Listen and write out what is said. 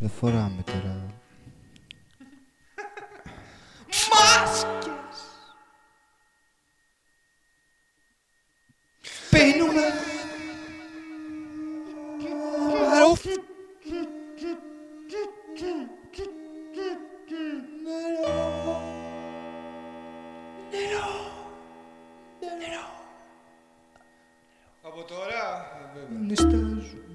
Δεν φοράμε τώρα. Μάσκες! Πίνουμε... Νερό. Νερό. Νερό. Νερό. Από τώρα... Ε, Νιστάζουμε.